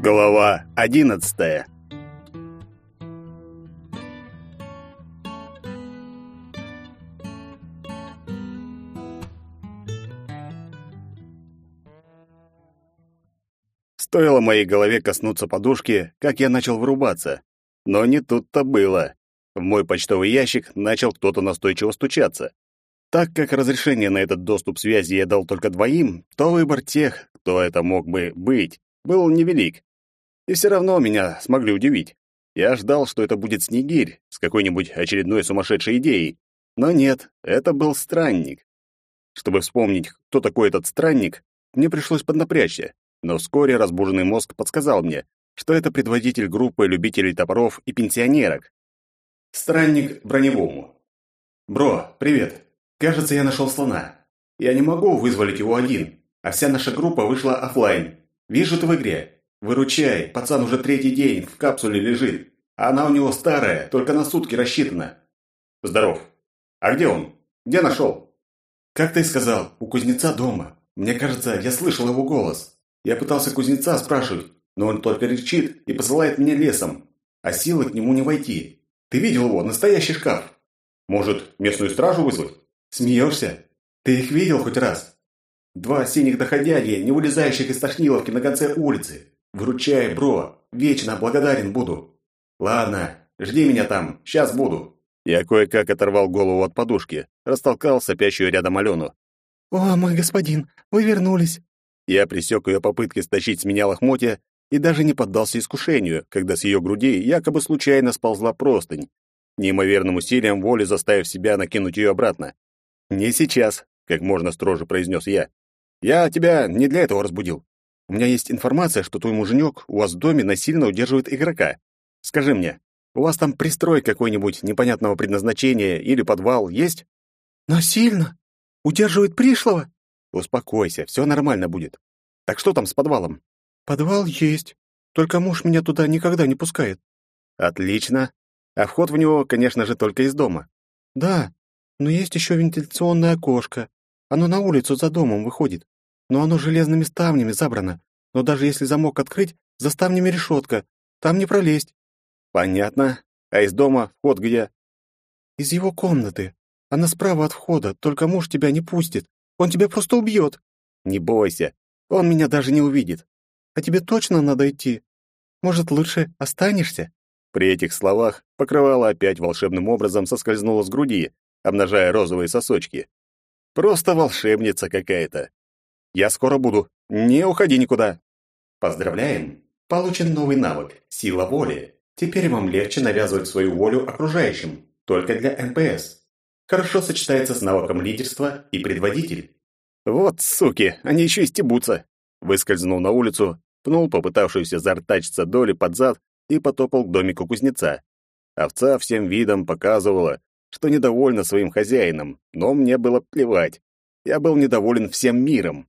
Глава одиннадцатая. Стоило моей голове коснуться подушки, как я начал вырубаться. Но не тут-то было. В мой почтовый ящик начал кто-то настойчиво стучаться. Так как разрешение на этот доступ связи я дал только двоим, то выбор тех, кто это мог бы быть, был невелик. И все равно меня смогли удивить. Я ждал, что это будет Снегирь с какой-нибудь очередной сумасшедшей идеей. Но нет, это был странник. Чтобы вспомнить, кто такой этот странник, мне пришлось поднапрячься. Но вскоре разбуженный мозг подсказал мне, что это предводитель группы любителей топоров и пенсионерок. Странник броневому. «Бро, привет. Кажется, я нашел слона. Я не могу вызволить его один, а вся наша группа вышла офлайн. Вижу ты в игре. Выручай, пацан уже третий день в капсуле лежит. А она у него старая, только на сутки рассчитана. Здоров. А где он? Где нашел? Как ты сказал, у кузнеца дома. Мне кажется, я слышал его голос. Я пытался кузнеца спрашивать, но он только рычит и посылает меня лесом. А силы к нему не войти. Ты видел его? Настоящий шкаф. Может, местную стражу вызвать? Смеешься? Ты их видел хоть раз? Два синих доходяги, не вылезающих из тошниловки на конце улицы. Выручай, бро, вечно благодарен буду. Ладно, жди меня там, сейчас буду. Я кое-как оторвал голову от подушки, растолкал сопящую рядом Алену. «О, мой господин, вы вернулись!» Я пресек ее попытки стащить с меня лохмотья и даже не поддался искушению, когда с ее груди якобы случайно сползла простынь, неимоверным усилием воли заставив себя накинуть ее обратно. «Не сейчас», — как можно строже произнес я. «Я тебя не для этого разбудил. У меня есть информация, что твой муженек у вас в доме насильно удерживает игрока. Скажи мне, у вас там пристрой какой-нибудь непонятного предназначения или подвал есть? Насильно? Удерживает пришлого? Успокойся, все нормально будет. Так что там с подвалом? Подвал есть. Только муж меня туда никогда не пускает. Отлично. А вход в него, конечно же, только из дома. Да, но есть еще вентиляционное окошко. Оно на улицу за домом выходит но оно железными ставнями забрано. Но даже если замок открыть, за ставнями решетка. Там не пролезть. Понятно. А из дома вход где? Из его комнаты. Она справа от входа, только муж тебя не пустит. Он тебя просто убьет. Не бойся. Он меня даже не увидит. А тебе точно надо идти? Может, лучше останешься? При этих словах покрывало опять волшебным образом соскользнуло с груди, обнажая розовые сосочки. Просто волшебница какая-то. Я скоро буду. Не уходи никуда. Поздравляем. Получен новый навык сила воли. Теперь вам легче навязывать свою волю окружающим, только для НПС. Хорошо сочетается с навыком лидерства и предводитель. Вот суки, они еще и стебутся. Выскользнул на улицу, пнул попытавшуюся зартачиться доли под зад и потопал к домику кузнеца. Овца всем видом показывала, что недовольна своим хозяином, но мне было плевать. Я был недоволен всем миром.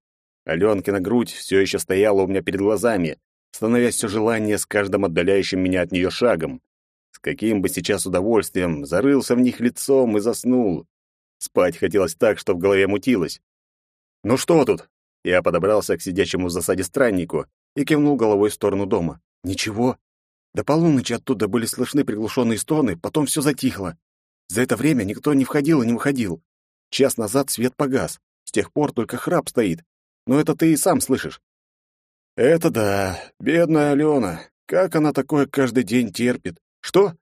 Аленкина грудь все еще стояла у меня перед глазами, становясь все желание с каждым отдаляющим меня от нее шагом. С каким бы сейчас удовольствием зарылся в них лицом и заснул. Спать хотелось так, что в голове мутилось. «Ну что тут?» Я подобрался к сидящему в засаде страннику и кивнул головой в сторону дома. «Ничего. До полуночи оттуда были слышны приглушенные стоны, потом все затихло. За это время никто не входил и не выходил. Час назад свет погас. С тех пор только храп стоит, но это ты и сам слышишь. Это да, бедная Алена. Как она такое каждый день терпит? Что?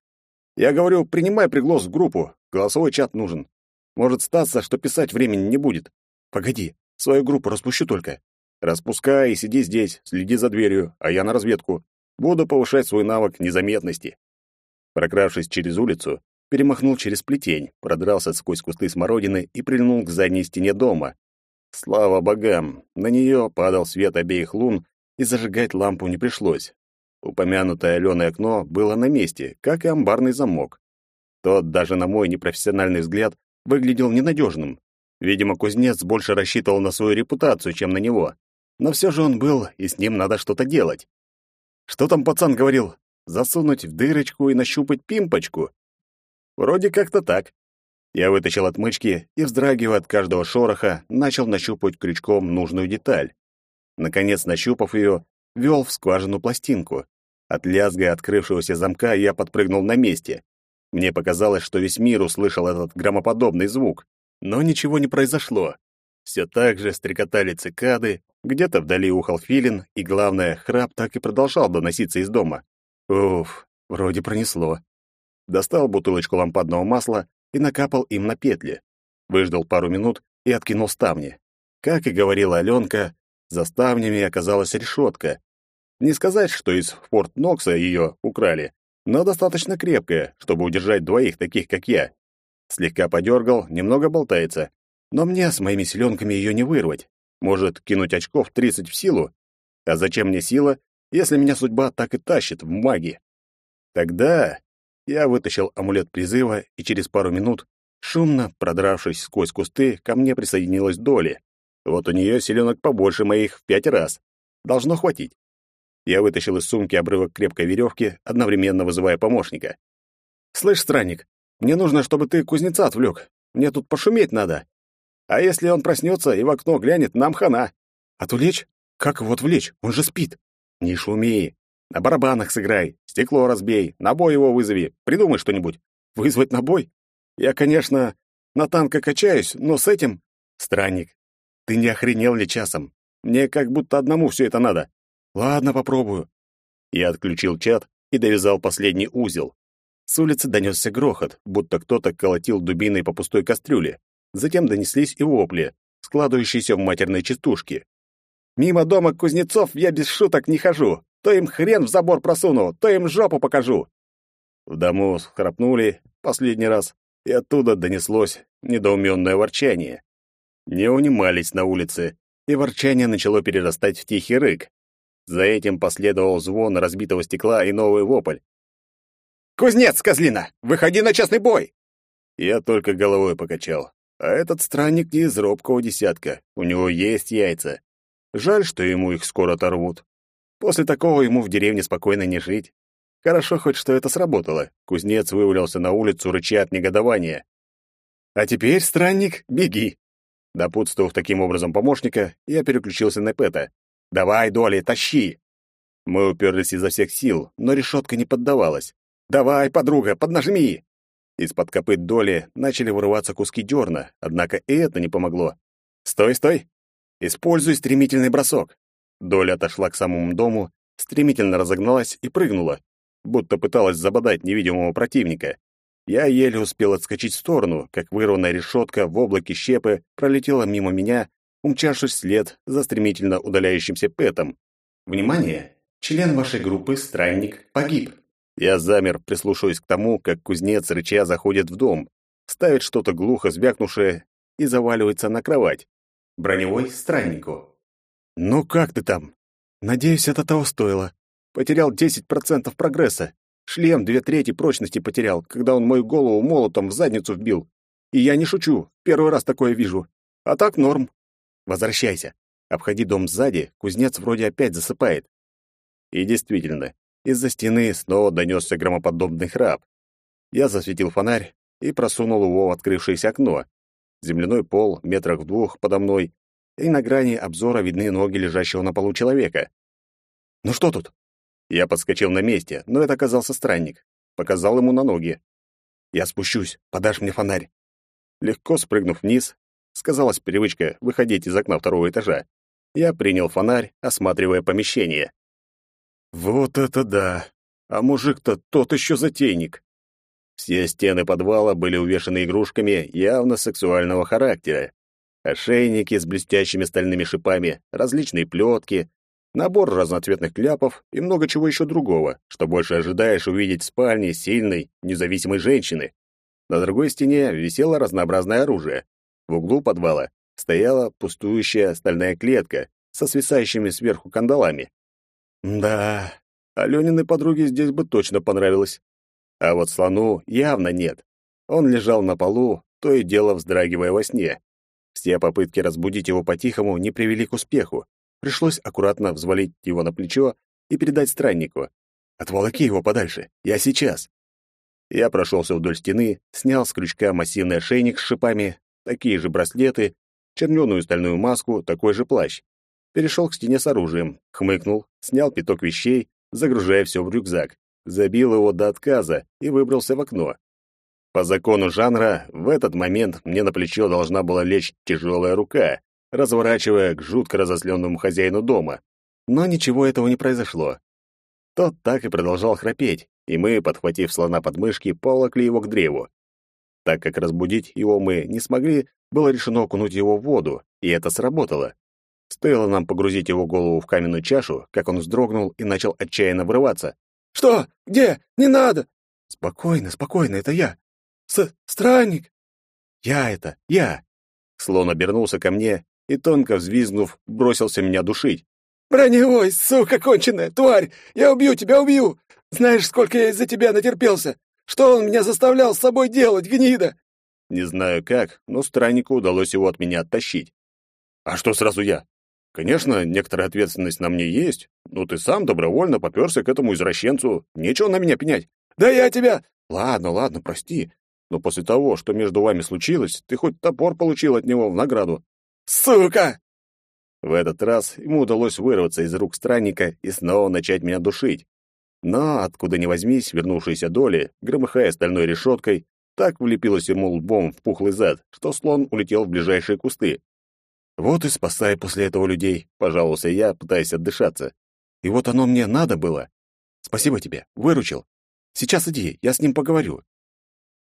Я говорю, принимай приглас в группу. Голосовой чат нужен. Может статься, что писать времени не будет. Погоди, свою группу распущу только. Распускай и сиди здесь, следи за дверью, а я на разведку. Буду повышать свой навык незаметности. Прокравшись через улицу, перемахнул через плетень, продрался сквозь кусты смородины и прильнул к задней стене дома, Слава богам, на нее падал свет обеих лун, и зажигать лампу не пришлось. Упомянутое Аленой окно было на месте, как и амбарный замок. Тот, даже на мой непрофессиональный взгляд, выглядел ненадежным. Видимо, кузнец больше рассчитывал на свою репутацию, чем на него. Но все же он был, и с ним надо что-то делать. Что там пацан говорил? Засунуть в дырочку и нащупать пимпочку? Вроде как-то так. Я вытащил отмычки и, вздрагивая от каждого шороха, начал нащупывать крючком нужную деталь. Наконец, нащупав ее, вел в скважину пластинку. От лязга открывшегося замка я подпрыгнул на месте. Мне показалось, что весь мир услышал этот громоподобный звук, но ничего не произошло. Все так же стрекотали цикады, где-то вдали ухал филин, и, главное, храп так и продолжал доноситься из дома. Уф, вроде пронесло. Достал бутылочку лампадного масла и накапал им на петли. Выждал пару минут и откинул ставни. Как и говорила Аленка, за ставнями оказалась решетка. Не сказать, что из Форт Нокса ее украли, но достаточно крепкая, чтобы удержать двоих таких, как я. Слегка подергал, немного болтается. Но мне с моими селенками ее не вырвать. Может, кинуть очков 30 в силу? А зачем мне сила, если меня судьба так и тащит в маги? Тогда я вытащил амулет призыва, и через пару минут, шумно продравшись сквозь кусты, ко мне присоединилась Доли. Вот у нее селенок побольше моих в пять раз. Должно хватить. Я вытащил из сумки обрывок крепкой веревки, одновременно вызывая помощника. «Слышь, странник, мне нужно, чтобы ты кузнеца отвлек. Мне тут пошуметь надо. А если он проснется и в окно глянет, нам хана. Отвлечь? Как его отвлечь? Он же спит. Не шуми. На барабанах сыграй, стекло разбей, на бой его вызови. Придумай что-нибудь. Вызвать на бой? Я, конечно, на танка качаюсь, но с этим... Странник, ты не охренел ли часом? Мне как будто одному все это надо. Ладно, попробую. Я отключил чат и довязал последний узел. С улицы донесся грохот, будто кто-то колотил дубиной по пустой кастрюле. Затем донеслись и вопли, складывающиеся в матерные частушки. «Мимо дома кузнецов я без шуток не хожу. То им хрен в забор просуну, то им жопу покажу». В дому схрапнули последний раз, и оттуда донеслось недоуменное ворчание. Не унимались на улице, и ворчание начало перерастать в тихий рык. За этим последовал звон разбитого стекла и новый вопль. «Кузнец, козлина, выходи на частный бой!» Я только головой покачал. А этот странник не из робкого десятка. У него есть яйца. Жаль, что ему их скоро оторвут. После такого ему в деревне спокойно не жить. Хорошо хоть, что это сработало. Кузнец вывалился на улицу, рыча от негодования. «А теперь, странник, беги!» Допутствовав таким образом помощника, я переключился на Пэта. «Давай, Доли, тащи!» Мы уперлись изо всех сил, но решетка не поддавалась. «Давай, подруга, поднажми!» Из-под копыт доли начали вырываться куски дерна, однако и это не помогло. «Стой, стой! Используй стремительный бросок!» Доля отошла к самому дому, стремительно разогналась и прыгнула, будто пыталась забодать невидимого противника. Я еле успел отскочить в сторону, как вырванная решетка в облаке щепы пролетела мимо меня, умчавшись вслед за стремительно удаляющимся Пэтом. «Внимание! Член вашей группы, странник, погиб!» Я замер, прислушиваясь к тому, как кузнец рыча заходит в дом, ставит что-то глухо звякнувшее и заваливается на кровать. Броневой страннику. «Ну как ты там? Надеюсь, это того стоило. Потерял 10% прогресса. Шлем две трети прочности потерял, когда он мою голову молотом в задницу вбил. И я не шучу, первый раз такое вижу. А так норм. Возвращайся. Обходи дом сзади, кузнец вроде опять засыпает. И действительно, из-за стены снова донесся громоподобный храп. Я засветил фонарь и просунул его в открывшееся окно. Земляной пол метрах в двух подо мной, и на грани обзора видны ноги лежащего на полу человека. «Ну что тут?» Я подскочил на месте, но это оказался странник. Показал ему на ноги. «Я спущусь, подашь мне фонарь». Легко спрыгнув вниз, сказалась привычка выходить из окна второго этажа. Я принял фонарь, осматривая помещение. Вот это да! А мужик-то тот еще затейник. Все стены подвала были увешаны игрушками явно сексуального характера. Ошейники с блестящими стальными шипами, различные плетки, набор разноцветных кляпов и много чего еще другого, что больше ожидаешь увидеть в спальне сильной, независимой женщины. На другой стене висело разнообразное оружие. В углу подвала стояла пустующая стальная клетка со свисающими сверху кандалами. Да, Алёниной подруге здесь бы точно понравилось. А вот слону явно нет. Он лежал на полу, то и дело вздрагивая во сне. Все попытки разбудить его по-тихому не привели к успеху. Пришлось аккуратно взвалить его на плечо и передать страннику. «Отволоки его подальше. Я сейчас». Я прошелся вдоль стены, снял с крючка массивный ошейник с шипами, такие же браслеты, чернёную стальную маску, такой же плащ перешел к стене с оружием, хмыкнул, снял пяток вещей, загружая все в рюкзак, забил его до отказа и выбрался в окно. По закону жанра, в этот момент мне на плечо должна была лечь тяжелая рука, разворачивая к жутко разозленному хозяину дома. Но ничего этого не произошло. Тот так и продолжал храпеть, и мы, подхватив слона под мышки, поволокли его к древу. Так как разбудить его мы не смогли, было решено окунуть его в воду, и это сработало. Стоило нам погрузить его голову в каменную чашу, как он вздрогнул и начал отчаянно врываться. «Что? Где? Не надо!» «Спокойно, спокойно, это я!» «С... Странник!» «Я это, я!» Слон обернулся ко мне и, тонко взвизгнув, бросился меня душить. «Броневой, сука конченая, тварь! Я убью тебя, убью! Знаешь, сколько я из-за тебя натерпелся? Что он меня заставлял с собой делать, гнида?» Не знаю как, но страннику удалось его от меня оттащить. «А что сразу я? Конечно, некоторая ответственность на мне есть, но ты сам добровольно попёрся к этому извращенцу. Нечего на меня пенять. Да я тебя... Ладно, ладно, прости. Но после того, что между вами случилось, ты хоть топор получил от него в награду. Сука! В этот раз ему удалось вырваться из рук странника и снова начать меня душить. Но, откуда ни возьмись, вернувшаяся доли, громыхая стальной решеткой, так влепилась ему лбом в пухлый зад, что слон улетел в ближайшие кусты. Вот и спасай после этого людей, пожаловался я, пытаясь отдышаться. И вот оно мне надо было. Спасибо тебе, выручил. Сейчас иди, я с ним поговорю.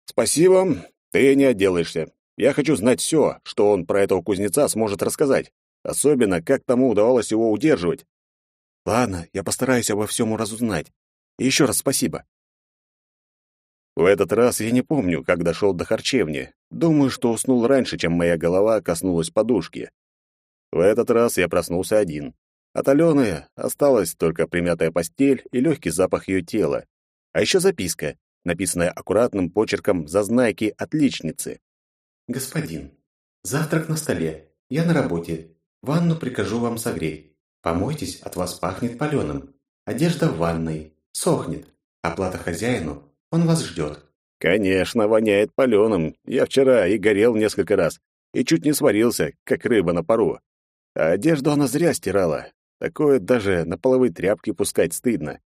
Спасибо, ты не отделаешься. Я хочу знать все, что он про этого кузнеца сможет рассказать. Особенно, как тому удавалось его удерживать. Ладно, я постараюсь обо всем разузнать. И еще раз спасибо. В этот раз я не помню, как дошел до харчевни. Думаю, что уснул раньше, чем моя голова коснулась подушки. В этот раз я проснулся один. От Алены осталась только примятая постель и легкий запах ее тела. А еще записка, написанная аккуратным почерком зазнайки отличницы. «Господин, завтрак на столе. Я на работе. Ванну прикажу вам согреть. Помойтесь, от вас пахнет паленым. Одежда в ванной. Сохнет. Оплата хозяину он вас ждет». «Конечно, воняет паленым. Я вчера и горел несколько раз, и чуть не сварился, как рыба на пару. А одежду она зря стирала. Такое даже на половые тряпки пускать стыдно.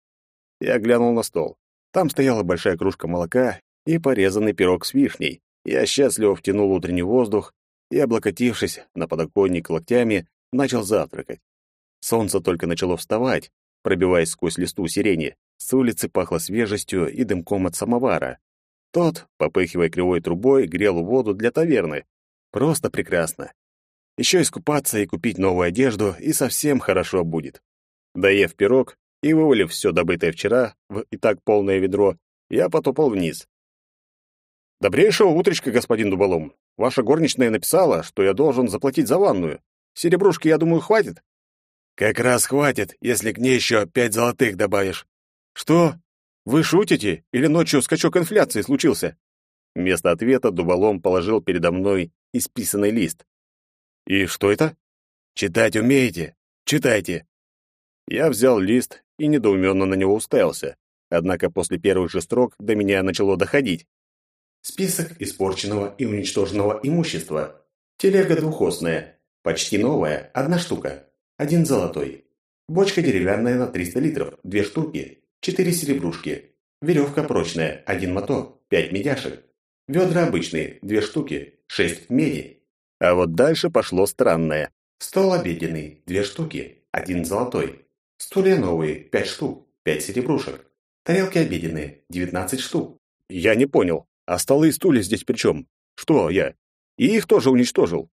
Я глянул на стол. Там стояла большая кружка молока и порезанный пирог с вишней. Я счастливо втянул утренний воздух и, облокотившись на подоконник локтями, начал завтракать. Солнце только начало вставать, пробиваясь сквозь листу сирени. С улицы пахло свежестью и дымком от самовара. Тот, попыхивая кривой трубой, грел воду для таверны. Просто прекрасно. Еще искупаться и купить новую одежду, и совсем хорошо будет. Доев пирог и вывалив все добытое вчера в и так полное ведро, я потопал вниз. «Добрейшего утречка, господин Дуболом. Ваша горничная написала, что я должен заплатить за ванную. Серебрушки, я думаю, хватит?» «Как раз хватит, если к ней еще пять золотых добавишь. «Что? Вы шутите? Или ночью скачок инфляции случился?» Вместо ответа дуболом положил передо мной исписанный лист. «И что это?» «Читать умеете? Читайте!» Я взял лист и недоуменно на него уставился. Однако после первых же строк до меня начало доходить. Список испорченного и уничтоженного имущества. Телега двухосная. Почти новая, одна штука. Один золотой. Бочка деревянная на 300 литров, две штуки. Четыре серебрушки. Веревка прочная, один моток, пять медяшек. Ведра обычные, две штуки, шесть меди. А вот дальше пошло странное. Стол обеденный, две штуки, один золотой. Стулья новые, пять штук, пять серебрушек. Тарелки обеденные, девятнадцать штук. Я не понял, а столы и стулья здесь при чем? Что я? И их тоже уничтожил.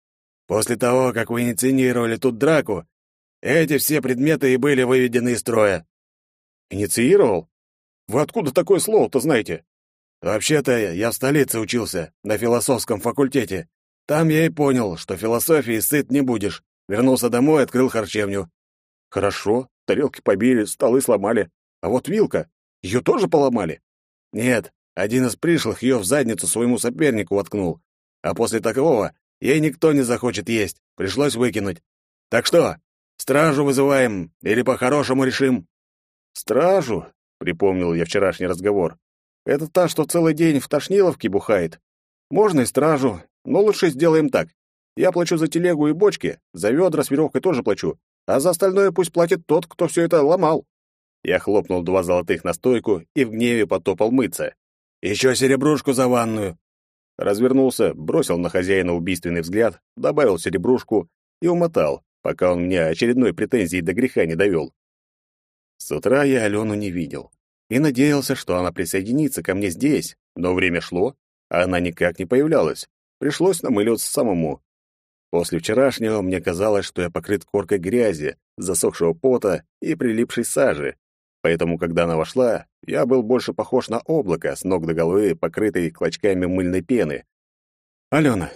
После того, как вы инициировали тут драку, эти все предметы и были выведены из строя. Инициировал? Вы откуда такое слово-то знаете? Вообще-то я в столице учился, на философском факультете. Там я и понял, что философии сыт не будешь. Вернулся домой, открыл харчевню. Хорошо, тарелки побили, столы сломали. А вот вилка, ее тоже поломали? Нет, один из пришлых ее в задницу своему сопернику воткнул. А после такого ей никто не захочет есть, пришлось выкинуть. Так что, стражу вызываем или по-хорошему решим? «Стражу?» — припомнил я вчерашний разговор. «Это та, что целый день в Тошниловке бухает. Можно и стражу, но лучше сделаем так. Я плачу за телегу и бочки, за ведра с веревкой тоже плачу. А за остальное пусть платит тот, кто все это ломал. Я хлопнул два золотых на стойку и в гневе потопал мыться. Еще серебрушку за ванную. Развернулся, бросил на хозяина убийственный взгляд, добавил серебрушку и умотал, пока он мне очередной претензии до греха не довел. С утра я Алену не видел и надеялся, что она присоединится ко мне здесь, но время шло, а она никак не появлялась. Пришлось намыливаться самому. После вчерашнего мне казалось, что я покрыт коркой грязи, засохшего пота и прилипшей сажи. Поэтому, когда она вошла, я был больше похож на облако, с ног до головы, покрытый клочками мыльной пены. «Алена,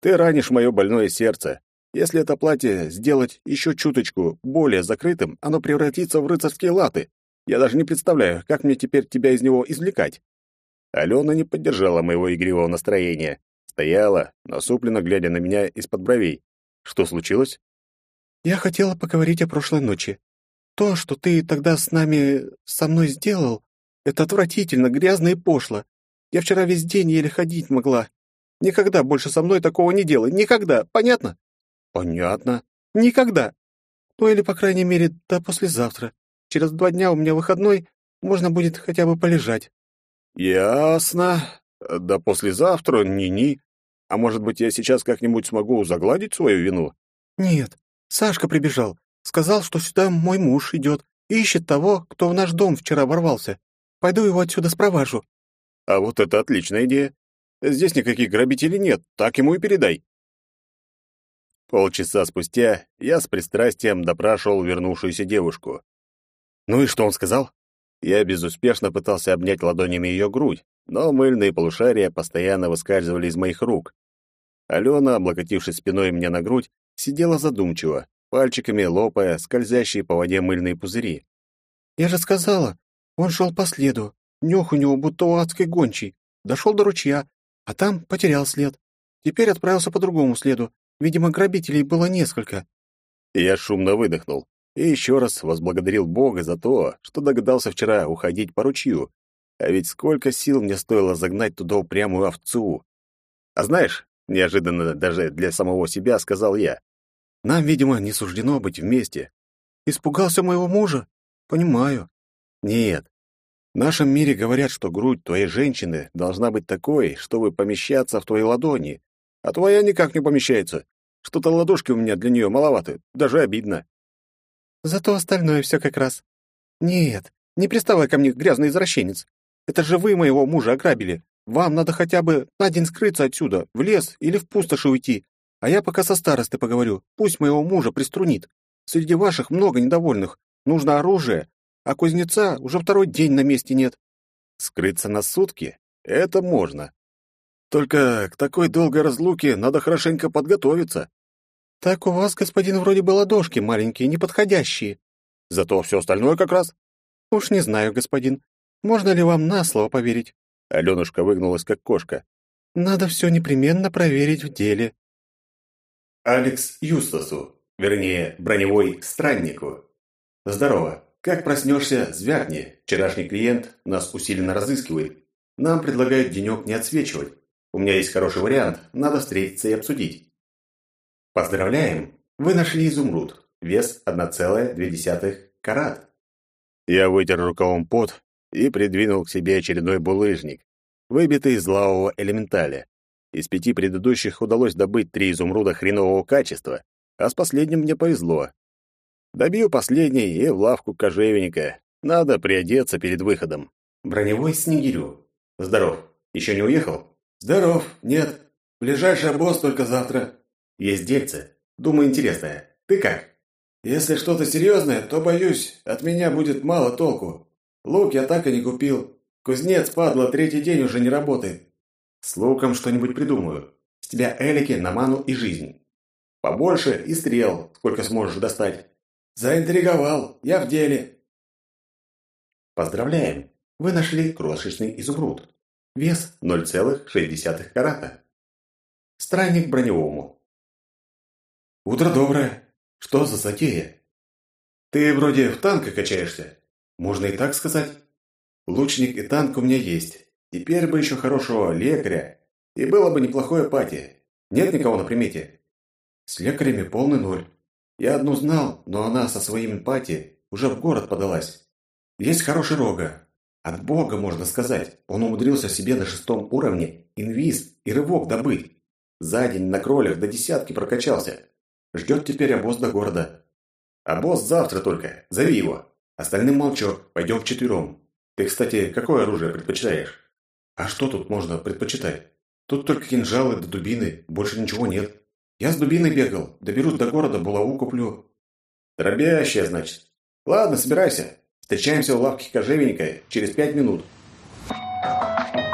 ты ранишь мое больное сердце. Если это платье сделать еще чуточку более закрытым, оно превратится в рыцарские латы. Я даже не представляю, как мне теперь тебя из него извлекать». Алена не поддержала моего игривого настроения. Стояла, насупленно глядя на меня из-под бровей. Что случилось? «Я хотела поговорить о прошлой ночи. То, что ты тогда с нами, со мной сделал, это отвратительно, грязно и пошло. Я вчера весь день еле ходить могла. Никогда больше со мной такого не делай. Никогда. Понятно? Понятно. Никогда. Ну или, по крайней мере, до послезавтра. Через два дня у меня выходной, можно будет хотя бы полежать. Ясно. До послезавтра ни-ни. А может быть, я сейчас как-нибудь смогу загладить свою вину? Нет. Сашка прибежал. Сказал, что сюда мой муж идет и ищет того, кто в наш дом вчера ворвался. Пойду его отсюда спроважу». «А вот это отличная идея. Здесь никаких грабителей нет, так ему и передай». Полчаса спустя я с пристрастием допрашивал вернувшуюся девушку. «Ну и что он сказал?» Я безуспешно пытался обнять ладонями ее грудь, но мыльные полушария постоянно выскальзывали из моих рук. Алена, облокотившись спиной мне на грудь, сидела задумчиво, пальчиками лопая скользящие по воде мыльные пузыри. «Я же сказала, он шел по следу. Нюх у него будто у адской гончей. Дошел до ручья, а там потерял след. Теперь отправился по другому следу. Видимо, грабителей было несколько». Я шумно выдохнул и еще раз возблагодарил Бога за то, что догадался вчера уходить по ручью. А ведь сколько сил мне стоило загнать туда упрямую овцу. А знаешь, неожиданно даже для самого себя сказал я, нам, видимо, не суждено быть вместе. Испугался моего мужа? Понимаю. Нет. В нашем мире говорят, что грудь твоей женщины должна быть такой, чтобы помещаться в твоей ладони, а твоя никак не помещается. Что-то ладошки у меня для нее маловаты, даже обидно. Зато остальное все как раз. Нет, не приставай ко мне, грязный извращенец. Это же вы моего мужа ограбили. Вам надо хотя бы на день скрыться отсюда, в лес или в пустоши уйти, а я пока со старостой поговорю. Пусть моего мужа приструнит. Среди ваших много недовольных. Нужно оружие, а кузнеца уже второй день на месте нет. Скрыться на сутки? Это можно. Только к такой долгой разлуке надо хорошенько подготовиться. Так у вас, господин, вроде бы ладошки маленькие, неподходящие. Зато все остальное как раз. Уж не знаю, господин. Можно ли вам на слово поверить? Аленушка выгнулась, как кошка. Надо все непременно проверить в деле. Алекс Юстасу, вернее, броневой страннику. Здорово. Как проснешься, звякни. Вчерашний клиент нас усиленно разыскивает. Нам предлагают денек не отсвечивать. У меня есть хороший вариант, надо встретиться и обсудить. Поздравляем! Вы нашли изумруд. Вес 1,2 карат. Я вытер рукавом пот и придвинул к себе очередной булыжник, выбитый из лавового элементаля. Из пяти предыдущих удалось добыть три изумруда хренового качества, а с последним мне повезло. Добью последний и в лавку кожевенника. Надо приодеться перед выходом. Броневой снегирю. Здоров. Еще не уехал? Здоров. Нет. Ближайший обоз только завтра. Есть дельце. Думаю, интересное. Ты как? Если что-то серьезное, то, боюсь, от меня будет мало толку. Лук я так и не купил. Кузнец, падла, третий день уже не работает. С луком что-нибудь придумаю. С тебя элики на ману и жизнь. Побольше и стрел, сколько сможешь достать. Заинтриговал, я в деле. Поздравляем, вы нашли крошечный изумруд. Вес 0,6 карата. Странник броневому. Утро доброе. Что за затея? Ты вроде в танка качаешься. Можно и так сказать. Лучник и танк у меня есть. Теперь бы еще хорошего лекаря, и было бы неплохое пати. Нет никого на примете? С лекарями полный ноль. Я одну знал, но она со своими пати уже в город подалась. Есть хороший рога. От бога, можно сказать. Он умудрился себе на шестом уровне инвиз и рывок добыть. За день на кролях до десятки прокачался. Ждет теперь обоз до города. Обоз завтра только. Зови его. Остальным молчок. Пойдем вчетвером. Ты, кстати, какое оружие предпочитаешь? А что тут можно предпочитать? Тут только кинжалы да дубины, больше ничего нет. Я с дубиной бегал, доберусь до города, булаву куплю. Дробящая, значит. Ладно, собирайся. Встречаемся у лавки кожевенника через пять минут. Thank